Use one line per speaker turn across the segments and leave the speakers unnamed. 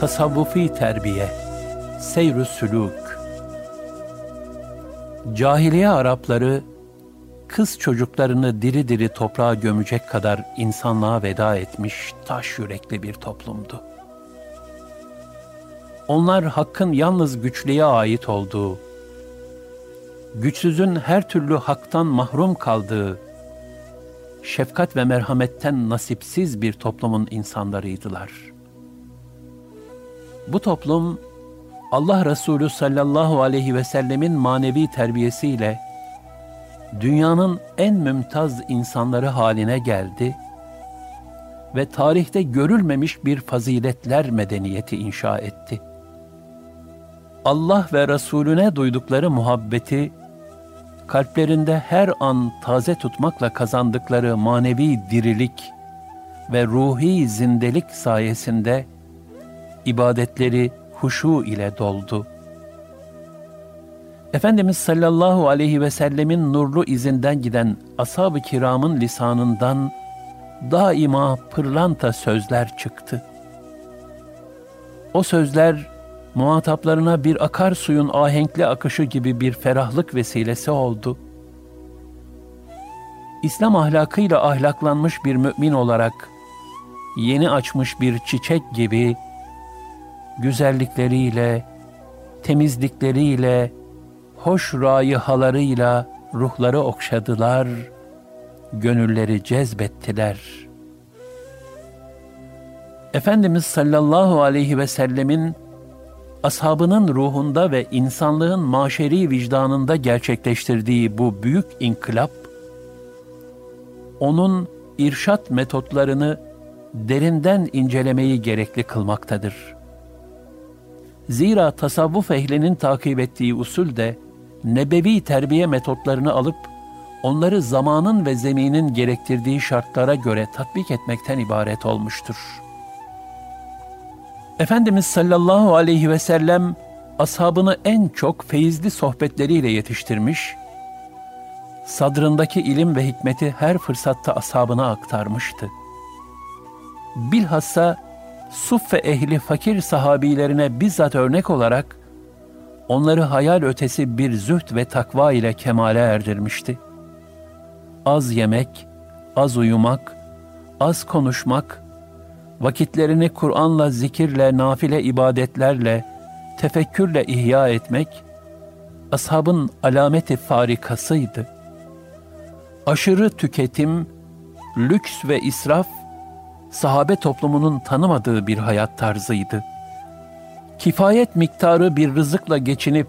Tasavvufi terbiye, seyr sülûk. Cahiliye Arapları kız çocuklarını diri diri toprağa gömecek kadar insanlığa veda etmiş taş yürekli bir toplumdu. Onlar hakkın yalnız güçlüye ait olduğu, güçsüzün her türlü haktan mahrum kaldığı, şefkat ve merhametten nasipsiz bir toplumun insanlarıydılar. Bu toplum, Allah Resulü sallallahu aleyhi ve sellemin manevi terbiyesiyle dünyanın en mümtaz insanları haline geldi ve tarihte görülmemiş bir faziletler medeniyeti inşa etti. Allah ve Resulüne duydukları muhabbeti kalplerinde her an taze tutmakla kazandıkları manevi dirilik ve ruhi zindelik sayesinde ibadetleri huşu ile doldu. Efendimiz sallallahu aleyhi ve sellemin nurlu izinden giden ashab-ı kiramın lisanından daima pırlanta sözler çıktı. O sözler muhataplarına bir akarsuyun ahenkli akışı gibi bir ferahlık vesilesi oldu. İslam ahlakıyla ahlaklanmış bir mümin olarak yeni açmış bir çiçek gibi güzellikleriyle, temizlikleriyle, hoş rayihalarıyla ruhları okşadılar, gönülleri cezbettiler. Efendimiz sallallahu aleyhi ve sellemin ashabının ruhunda ve insanlığın maşeri vicdanında gerçekleştirdiği bu büyük inkılap, onun irşat metotlarını derinden incelemeyi gerekli kılmaktadır. Zira tasavvuf ehlinin takip ettiği usul de nebevi terbiye metotlarını alıp onları zamanın ve zeminin gerektirdiği şartlara göre tatbik etmekten ibaret olmuştur.'' Efendimiz sallallahu aleyhi ve sellem ashabını en çok feyizli sohbetleriyle yetiştirmiş, sadrındaki ilim ve hikmeti her fırsatta ashabına aktarmıştı. Bilhassa suffe ehli fakir sahabilerine bizzat örnek olarak onları hayal ötesi bir zühd ve takva ile kemale erdirmişti. Az yemek, az uyumak, az konuşmak, vakitlerini Kur'an'la, zikirle, nafile ibadetlerle, tefekkürle ihya etmek, ashabın alameti farikasıydı. Aşırı tüketim, lüks ve israf, sahabe toplumunun tanımadığı bir hayat tarzıydı. Kifayet miktarı bir rızıkla geçinip,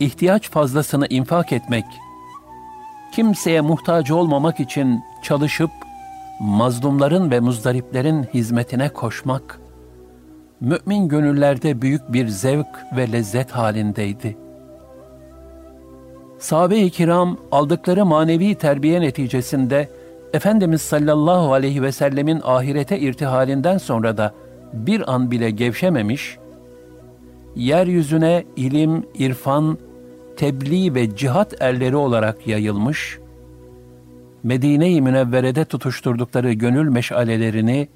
ihtiyaç fazlasını infak etmek, kimseye muhtaç olmamak için çalışıp, mazlumların ve muzdariplerin hizmetine koşmak, mümin gönüllerde büyük bir zevk ve lezzet halindeydi. Sahabe-i kiram aldıkları manevi terbiye neticesinde Efendimiz sallallahu aleyhi ve sellemin ahirete irtihalinden sonra da bir an bile gevşememiş, yeryüzüne ilim, irfan, tebliğ ve cihat erleri olarak yayılmış, Medine-i Münevvere'de tutuşturdukları gönül meşalelerini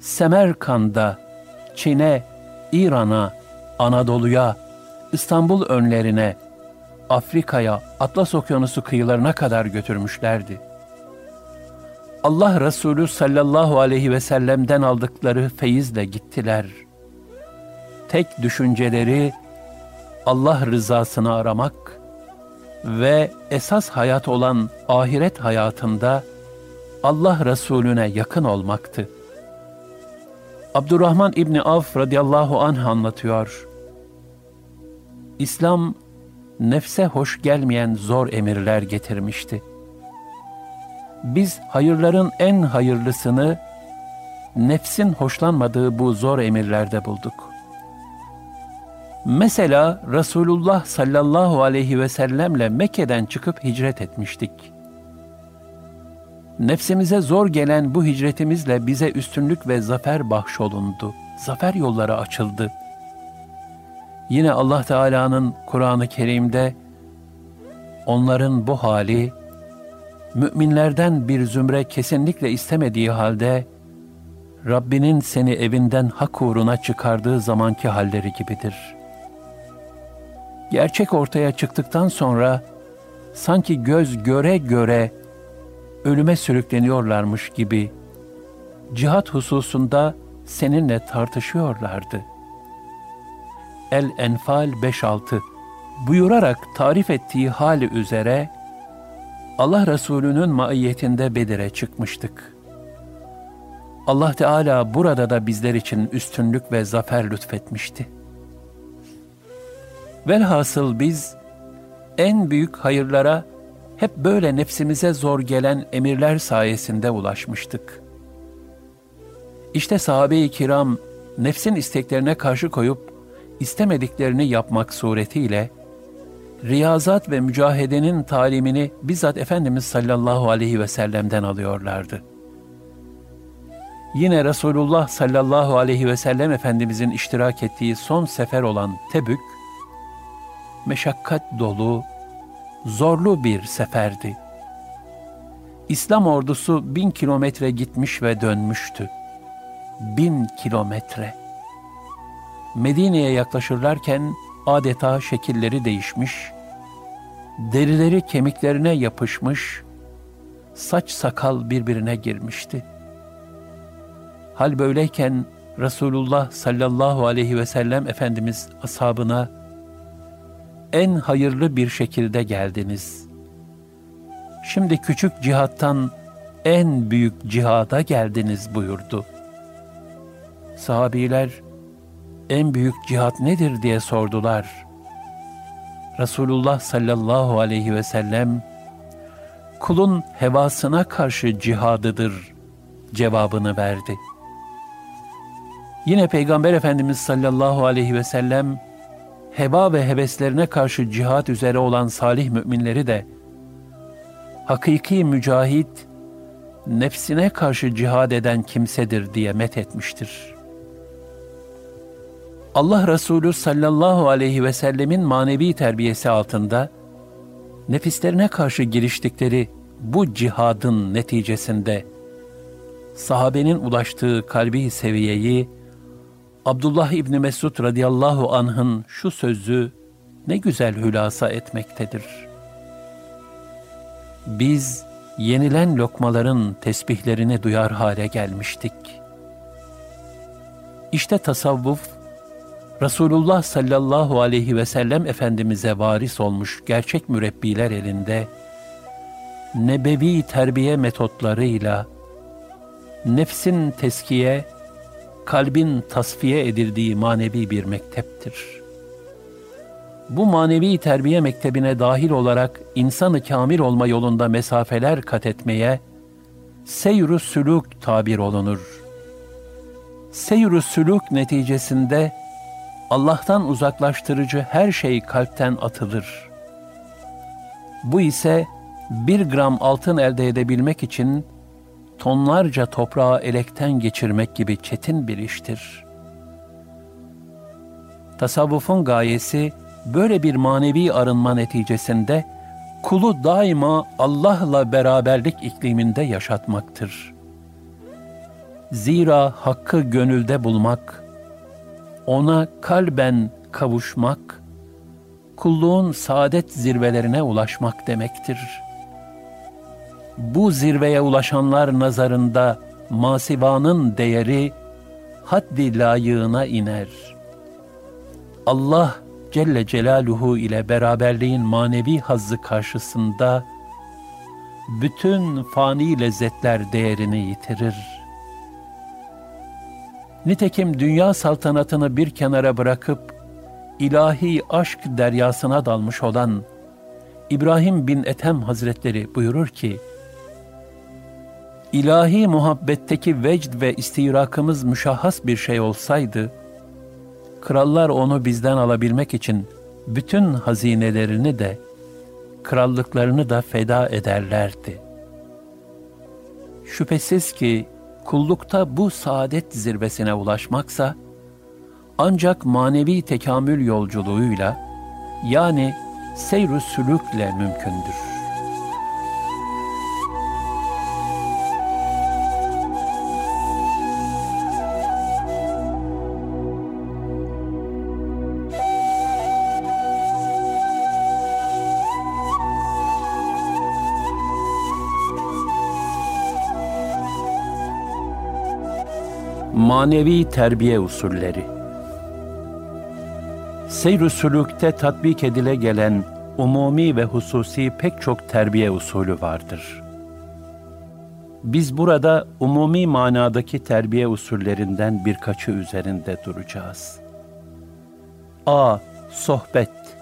Semerkand'a, Çin'e, İran'a, Anadolu'ya, İstanbul önlerine, Afrika'ya, Atlas Okyanusu kıyılarına kadar götürmüşlerdi. Allah Resulü sallallahu aleyhi ve sellem'den aldıkları feyizle gittiler. Tek düşünceleri Allah rızasını aramak, ve esas hayat olan ahiret hayatında Allah Resulüne yakın olmaktı. Abdurrahman İbni Avf radıyallahu anh anlatıyor. İslam nefse hoş gelmeyen zor emirler getirmişti. Biz hayırların en hayırlısını nefsin hoşlanmadığı bu zor emirlerde bulduk.'' Mesela Resulullah sallallahu aleyhi ve sellemle Mekke'den çıkıp hicret etmiştik. Nefsimize zor gelen bu hicretimizle bize üstünlük ve zafer bahşolundu. Zafer yolları açıldı. Yine Allah Teala'nın Kur'an-ı Kerim'de onların bu hali müminlerden bir zümre kesinlikle istemediği halde Rabbinin seni evinden hak uğruna çıkardığı zamanki halleri gibidir. Gerçek ortaya çıktıktan sonra sanki göz göre göre ölüme sürükleniyorlarmış gibi cihat hususunda seninle tartışıyorlardı. El-Enfal 5-6 buyurarak tarif ettiği hali üzere Allah Resulü'nün maiyetinde Bedir'e çıkmıştık. Allah Teala burada da bizler için üstünlük ve zafer lütfetmişti. Velhasıl biz en büyük hayırlara hep böyle nefsimize zor gelen emirler sayesinde ulaşmıştık. İşte sahabe-i kiram nefsin isteklerine karşı koyup istemediklerini yapmak suretiyle riyazat ve mücahedenin talimini bizzat Efendimiz sallallahu aleyhi ve sellem'den alıyorlardı. Yine Resulullah sallallahu aleyhi ve sellem Efendimizin iştirak ettiği son sefer olan Tebük, meşakkat dolu, zorlu bir seferdi. İslam ordusu bin kilometre gitmiş ve dönmüştü. Bin kilometre. Medine'ye yaklaşırlarken adeta şekilleri değişmiş, derileri kemiklerine yapışmış, saç sakal birbirine girmişti. Hal böyleyken Resulullah sallallahu aleyhi ve sellem Efendimiz ashabına en hayırlı bir şekilde geldiniz. Şimdi küçük cihattan en büyük cihada geldiniz buyurdu. Sahabiler en büyük cihat nedir diye sordular. Resulullah sallallahu aleyhi ve sellem kulun hevasına karşı cihadıdır cevabını verdi. Yine Peygamber Efendimiz sallallahu aleyhi ve sellem heba ve heveslerine karşı cihat üzere olan salih müminleri de hakiki mücahit nefsine karşı cihad eden kimsedir diye met etmiştir.'' Allah Resulü sallallahu aleyhi ve sellemin manevi terbiyesi altında nefislerine karşı giriştikleri bu cihadın neticesinde sahabenin ulaştığı kalbi seviyeyi Abdullah İbni Mesud radıyallahu anh'ın şu sözü ne güzel hülasa etmektedir. Biz yenilen lokmaların tesbihlerini duyar hale gelmiştik. İşte tasavvuf Resulullah sallallahu aleyhi ve sellem Efendimiz'e varis olmuş gerçek mürebbiler elinde, nebevi terbiye metotlarıyla, nefsin teskiye, kalbin tasfiye edildiği manevi bir mekteptir. Bu manevi terbiye mektebine dahil olarak insanı kamil olma yolunda mesafeler kat etmeye, seyr-ü sülük tabir olunur. Seyr-ü sülük neticesinde, Allah'tan uzaklaştırıcı her şey kalpten atılır. Bu ise bir gram altın elde edebilmek için tonlarca toprağı elekten geçirmek gibi çetin bir iştir. Tasavvufun gayesi böyle bir manevi arınma neticesinde kulu daima Allah'la beraberlik ikliminde yaşatmaktır. Zira hakkı gönülde bulmak, ona kalben kavuşmak, kulluğun saadet zirvelerine ulaşmak demektir. Bu zirveye ulaşanlar nazarında masivanın değeri haddi layığına iner. Allah Celle Celaluhu ile beraberliğin manevi hazzı karşısında bütün fani lezzetler değerini yitirir.'' Nitekim dünya saltanatını bir kenara bırakıp ilahi aşk deryasına dalmış olan İbrahim bin Ethem Hazretleri buyurur ki, İlahi muhabbetteki vecd ve istirakımız müşahhas bir şey olsaydı, krallar onu bizden alabilmek için bütün hazinelerini de, krallıklarını da feda ederlerdi. Şüphesiz ki kullukta bu saadet zirvesine ulaşmaksa, ancak manevi tekamül yolculuğuyla, yani seyr-ü sülükle mümkündür. Manevi terbiye usulleri Seyr-i sülükte tatbik edile gelen umumi ve hususi pek çok terbiye usulü vardır. Biz burada umumi manadaki terbiye usullerinden birkaçı üzerinde duracağız. A. Sohbet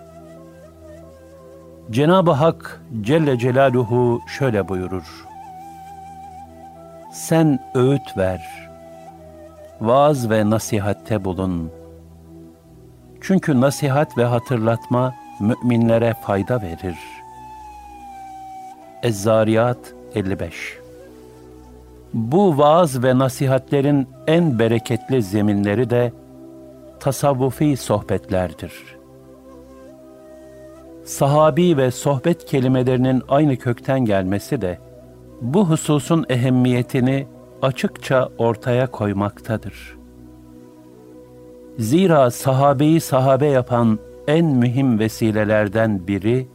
Cenab-ı Hak Celle Celaluhu şöyle buyurur. Sen öğüt ver, vaaz ve nasihatte bulun. Çünkü nasihat ve hatırlatma müminlere fayda verir. Ez-Zariyat 55 Bu vaaz ve nasihatlerin en bereketli zeminleri de tasavvufi sohbetlerdir. Sahabi ve sohbet kelimelerinin aynı kökten gelmesi de bu hususun ehemmiyetini açıkça ortaya koymaktadır. Zira sahabeyi sahabe yapan en mühim vesilelerden biri,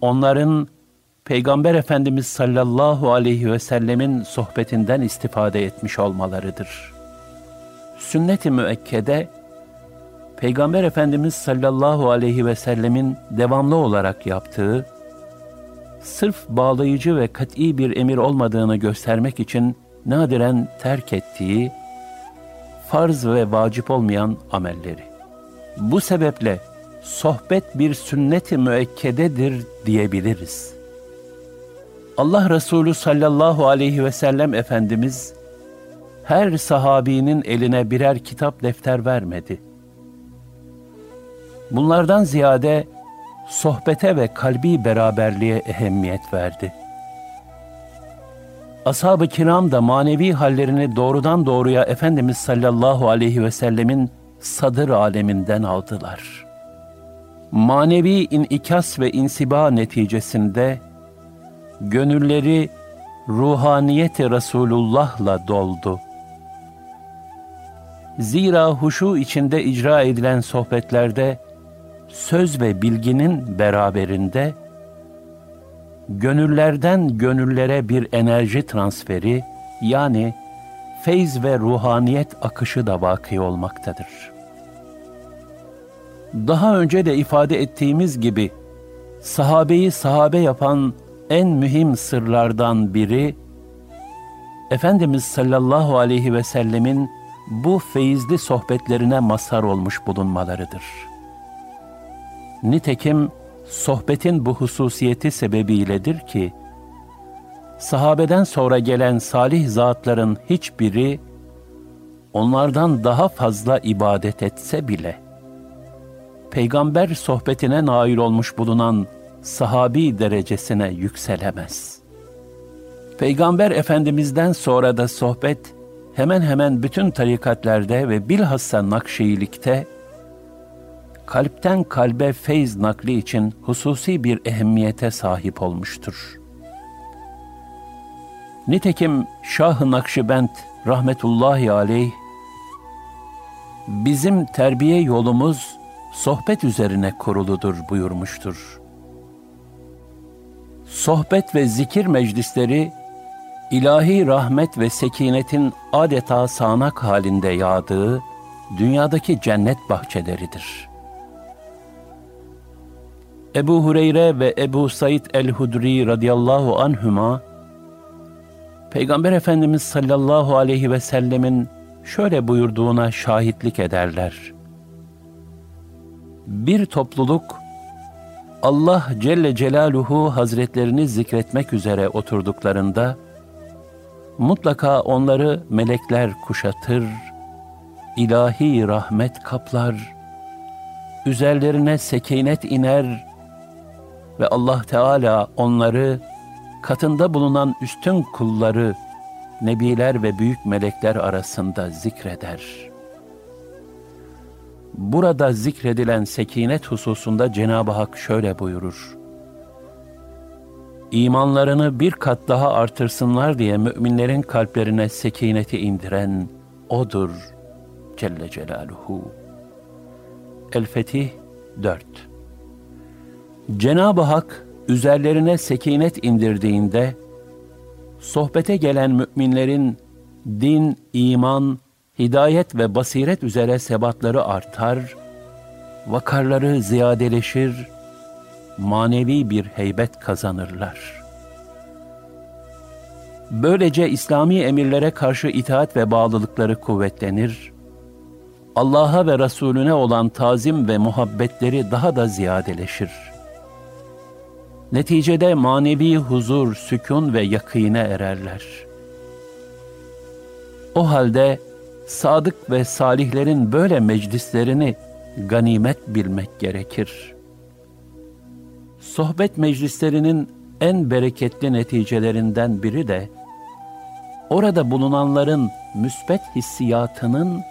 onların Peygamber Efendimiz sallallahu aleyhi ve sellemin sohbetinden istifade etmiş olmalarıdır. Sünnet-i müekkede, Peygamber Efendimiz sallallahu aleyhi ve sellemin devamlı olarak yaptığı, sırf bağlayıcı ve kat'i bir emir olmadığını göstermek için nadiren terk ettiği, farz ve vacip olmayan amelleri. Bu sebeple sohbet bir sünnet-i müekkededir diyebiliriz. Allah Resulü sallallahu aleyhi ve sellem Efendimiz, her sahabinin eline birer kitap defter vermedi. Bunlardan ziyade sohbete ve kalbi beraberliğe ehemmiyet verdi. Ashab-ı kiram da manevi hallerini doğrudan doğruya Efendimiz sallallahu aleyhi ve sellemin sadır aleminden aldılar. Manevi inikas ve insiba neticesinde gönülleri ruhaniyeti Resulullah'la doldu. Zira huşu içinde icra edilen sohbetlerde söz ve bilginin beraberinde gönüllerden gönüllere bir enerji transferi yani feyz ve ruhaniyet akışı da vakı olmaktadır. Daha önce de ifade ettiğimiz gibi sahabeyi sahabe yapan en mühim sırlardan biri Efendimiz sallallahu aleyhi ve sellemin bu feyizli sohbetlerine mazhar olmuş bulunmalarıdır.'' Nitekim sohbetin bu hususiyeti sebebiyledir ki, sahabeden sonra gelen salih zatların hiçbiri, onlardan daha fazla ibadet etse bile, peygamber sohbetine nail olmuş bulunan sahabi derecesine yükselemez. Peygamber Efendimiz'den sonra da sohbet, hemen hemen bütün tarikatlerde ve bilhassa Nakşiyilikte kalpten kalbe feyz nakli için hususi bir ehemmiyete sahip olmuştur. Nitekim Şah-ı Nakşibend rahmetullahi aleyh bizim terbiye yolumuz sohbet üzerine kuruludur buyurmuştur. Sohbet ve zikir meclisleri ilahi rahmet ve sekinetin adeta sağanak halinde yağdığı dünyadaki cennet bahçeleridir.'' Ebu Hureyre ve Ebu Said el-Hudri radıyallahu anhüma, Peygamber Efendimiz sallallahu aleyhi ve sellemin şöyle buyurduğuna şahitlik ederler. Bir topluluk, Allah Celle Celaluhu Hazretlerini zikretmek üzere oturduklarında, mutlaka onları melekler kuşatır, ilahi rahmet kaplar, üzerlerine sekinet iner ve Allah Teala onları katında bulunan üstün kulları nebiler ve büyük melekler arasında zikreder. Burada zikredilen sekinet hususunda Cenab-ı Hak şöyle buyurur. İmanlarını bir kat daha artırsınlar diye müminlerin kalplerine sekineti indiren O'dur Celle Celaluhu. El-Fetih 4 Cenab-ı Hak üzerlerine sekinet indirdiğinde, sohbete gelen müminlerin din, iman, hidayet ve basiret üzere sebatları artar, vakarları ziyadeleşir, manevi bir heybet kazanırlar. Böylece İslami emirlere karşı itaat ve bağlılıkları kuvvetlenir, Allah'a ve Resulüne olan tazim ve muhabbetleri daha da ziyadeleşir. Neticede manevi huzur, sükun ve yakine ererler. O halde sadık ve salihlerin böyle meclislerini ganimet bilmek gerekir. Sohbet meclislerinin en bereketli neticelerinden biri de orada bulunanların müsbet hissiyatının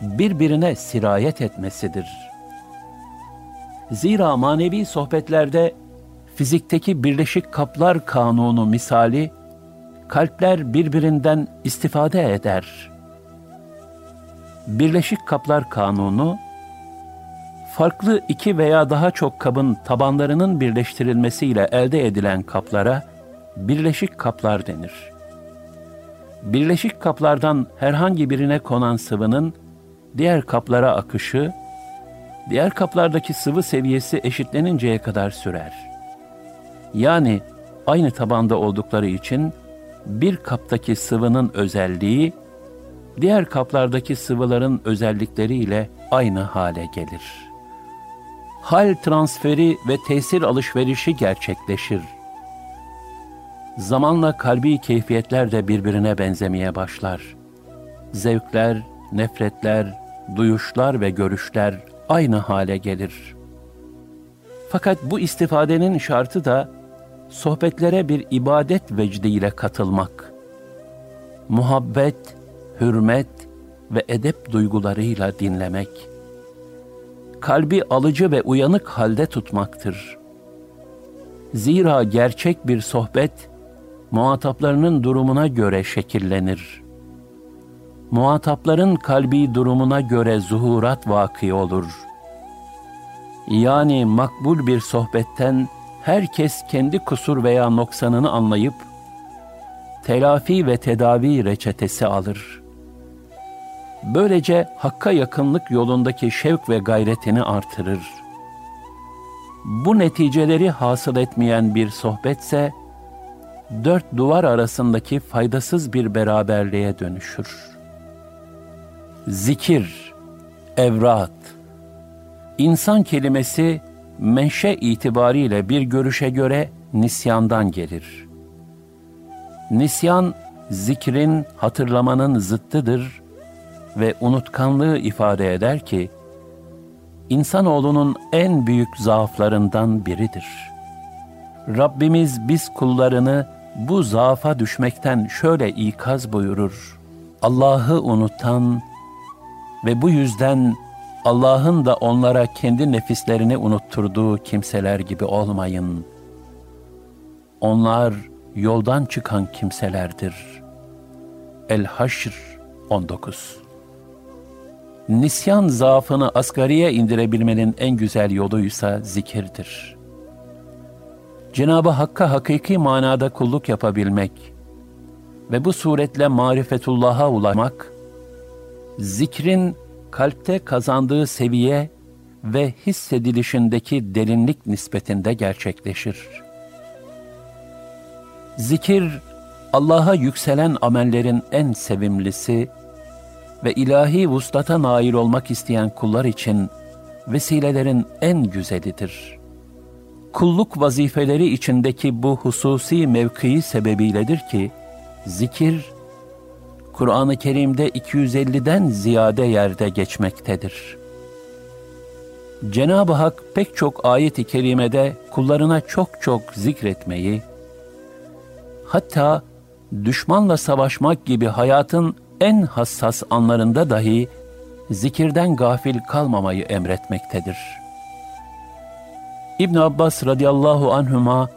birbirine sirayet etmesidir. Zira manevi sohbetlerde fizikteki birleşik kaplar kanunu misali kalpler birbirinden istifade eder. Birleşik kaplar kanunu farklı iki veya daha çok kabın tabanlarının birleştirilmesiyle elde edilen kaplara birleşik kaplar denir. Birleşik kaplardan herhangi birine konan sıvının diğer kaplara akışı, diğer kaplardaki sıvı seviyesi eşitleninceye kadar sürer. Yani aynı tabanda oldukları için bir kaptaki sıvının özelliği, diğer kaplardaki sıvıların özellikleriyle aynı hale gelir.'' hal transferi ve tesir alışverişi gerçekleşir. Zamanla kalbi keyfiyetler de birbirine benzemeye başlar. Zevkler, nefretler, duyuşlar ve görüşler aynı hale gelir. Fakat bu istifadenin şartı da sohbetlere bir ibadet vecdiyle katılmak. Muhabbet, hürmet ve edep duygularıyla dinlemek.'' kalbi alıcı ve uyanık halde tutmaktır. Zira gerçek bir sohbet, muhataplarının durumuna göre şekillenir. Muhatapların kalbi durumuna göre zuhurat vaki olur. Yani makbul bir sohbetten herkes kendi kusur veya noksanını anlayıp, telafi ve tedavi reçetesi alır.'' Böylece Hakk'a yakınlık yolundaki şevk ve gayretini artırır. Bu neticeleri hasıl etmeyen bir sohbetse, dört duvar arasındaki faydasız bir beraberliğe dönüşür. Zikir, evrat, insan kelimesi menşe itibariyle bir görüşe göre nisyandan gelir. Nisyan, zikrin, hatırlamanın zıttıdır ve unutkanlığı ifade eder ki, insanoğlunun en büyük zaaflarından biridir. Rabbimiz biz kullarını bu zaafa düşmekten şöyle ikaz buyurur. Allah'ı unutan ve bu yüzden Allah'ın da onlara kendi nefislerini unutturduğu kimseler gibi olmayın. Onlar yoldan çıkan kimselerdir. El-Haşr 19 nisyan zaafını asgariye indirebilmenin en güzel yoluysa zikirdir. Cenabı Hakk'a hakiki manada kulluk yapabilmek ve bu suretle marifetullah'a ulaşmak, zikrin kalpte kazandığı seviye ve hissedilişindeki derinlik nispetinde gerçekleşir. Zikir, Allah'a yükselen amellerin en sevimlisi ve ilahi vuslata nail olmak isteyen kullar için vesilelerin en güzelidir. Kulluk vazifeleri içindeki bu hususi mevkii sebebiyledir ki, zikir, Kur'an-ı Kerim'de 250'den ziyade yerde geçmektedir. Cenab-ı Hak pek çok ayet-i kerimede kullarına çok çok zikretmeyi, hatta düşmanla savaşmak gibi hayatın en hassas anlarında dahi zikirden gafil kalmamayı emretmektedir. İbn Abbas radıyallahu anhuma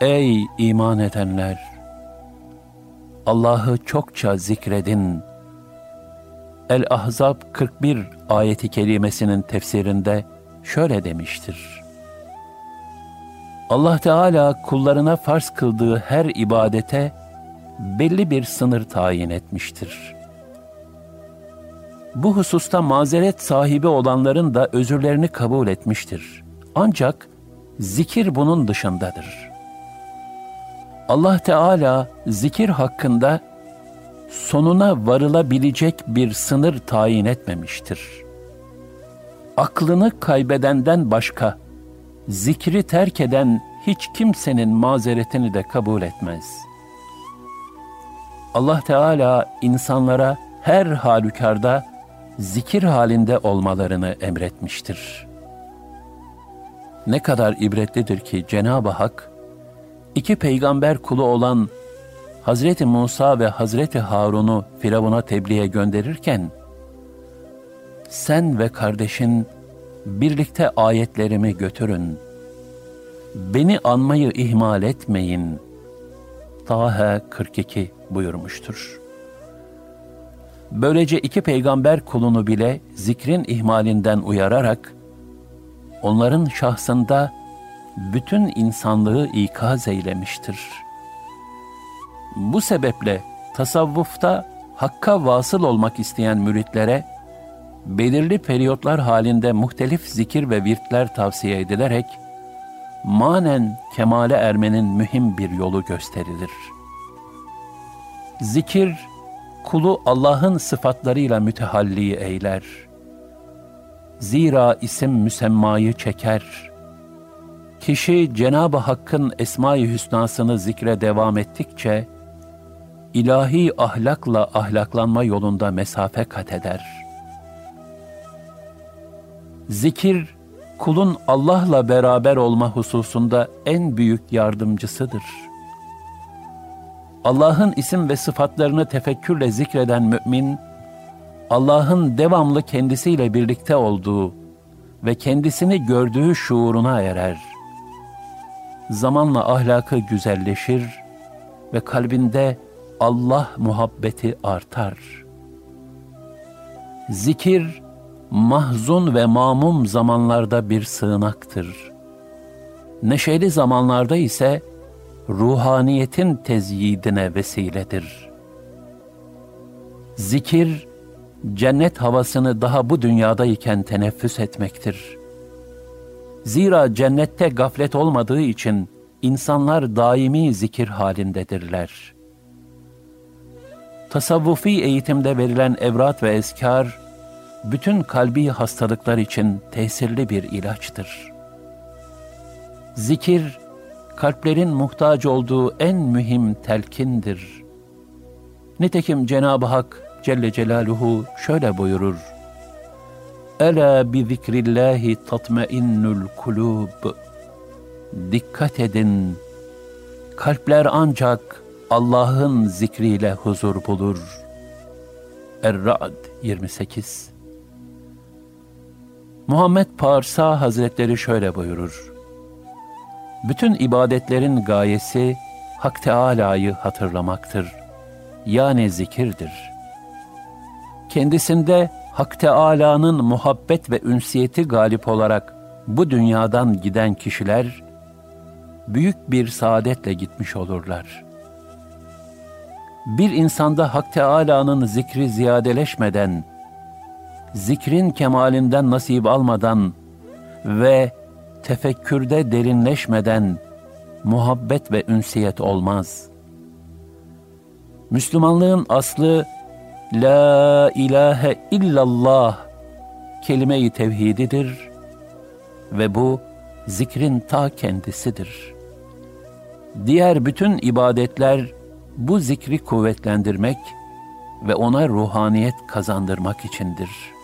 Ey iman edenler! Allah'ı çokça zikredin. El-Ahzab 41 ayeti kerimesinin tefsirinde şöyle demiştir. Allah Teala kullarına farz kıldığı her ibadete belli bir sınır tayin etmiştir. Bu hususta mazeret sahibi olanların da özürlerini kabul etmiştir. Ancak zikir bunun dışındadır. Allah Teala zikir hakkında sonuna varılabilecek bir sınır tayin etmemiştir. Aklını kaybedenden başka zikri terk eden hiç kimsenin mazeretini de kabul etmez. Allah Teala insanlara her halükarda zikir halinde olmalarını emretmiştir. Ne kadar ibretlidir ki Cenab-ı Hak, iki peygamber kulu olan Hazreti Musa ve Hazreti Harun'u Firavun'a tebliğe gönderirken, sen ve kardeşin birlikte ayetlerimi götürün. Beni anmayı ihmal etmeyin. Taha 42 buyurmuştur. Böylece iki peygamber kulunu bile zikrin ihmalinden uyararak, onların şahsında bütün insanlığı ikaz eylemiştir. Bu sebeple tasavvufta hakka vasıl olmak isteyen müritlere, belirli periyotlar halinde muhtelif zikir ve virtler tavsiye edilerek, manen kemale ermenin mühim bir yolu gösterilir. Zikir, kulu Allah'ın sıfatlarıyla mütehalli eyler. Zira isim müsemmayı çeker. Kişi Cenab-ı Hakk'ın Esma-i Hüsnasını zikre devam ettikçe, ilahi ahlakla ahlaklanma yolunda mesafe kat eder.'' Zikir, kulun Allah'la beraber olma hususunda en büyük yardımcısıdır. Allah'ın isim ve sıfatlarını tefekkürle zikreden mümin, Allah'ın devamlı kendisiyle birlikte olduğu ve kendisini gördüğü şuuruna erer. Zamanla ahlakı güzelleşir ve kalbinde Allah muhabbeti artar. Zikir, mahzun ve mamum zamanlarda bir sığınaktır. Neşeli zamanlarda ise ruhaniyetin tezyidine vesiledir. Zikir, cennet havasını daha bu dünyadayken teneffüs etmektir. Zira cennette gaflet olmadığı için insanlar daimi zikir halindedirler. Tasavvufi eğitimde verilen evrat ve eskar, bütün kalbi hastalıklar için tesirli bir ilaçtır. Zikir, kalplerin muhtaç olduğu en mühim telkindir. Nitekim Cenab-ı Hak Celle Celaluhu şöyle buyurur. Ela bi zikrillahi tatmainnul kulub. Dikkat edin, kalpler ancak Allah'ın zikriyle huzur bulur. Er-Ra'd 28 Muhammed Parsa Hazretleri şöyle buyurur. Bütün ibadetlerin gayesi Hak Teâlâ'yı hatırlamaktır. Yani zikirdir. Kendisinde Hak Teâlâ'nın muhabbet ve ünsiyeti galip olarak bu dünyadan giden kişiler, büyük bir saadetle gitmiş olurlar. Bir insanda Hak Teâlâ'nın zikri ziyadeleşmeden, zikrin kemalinden nasip almadan ve tefekkürde derinleşmeden muhabbet ve ünsiyet olmaz. Müslümanlığın aslı La ilahe illallah kelime-i tevhididir ve bu zikrin ta kendisidir. Diğer bütün ibadetler bu zikri kuvvetlendirmek ve ona ruhaniyet kazandırmak içindir.''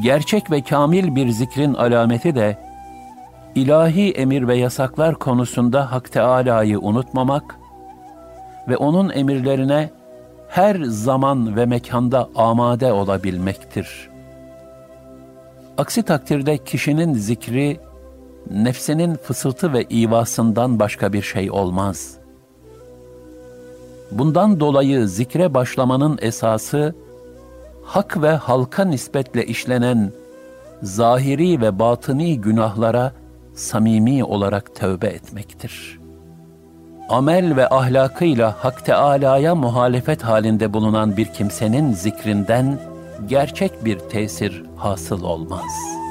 gerçek ve kamil bir zikrin alameti de ilahi emir ve yasaklar konusunda Hak Teâlâ'yı unutmamak ve onun emirlerine her zaman ve mekanda amade olabilmektir. Aksi takdirde kişinin zikri, nefsinin fısıltı ve ivasından başka bir şey olmaz. Bundan dolayı zikre başlamanın esası, hak ve halka nispetle işlenen zahiri ve batıni günahlara samimi olarak tövbe etmektir. Amel ve ahlakıyla Hak Teâlâ'ya muhalefet halinde bulunan bir kimsenin zikrinden gerçek bir tesir hasıl olmaz.''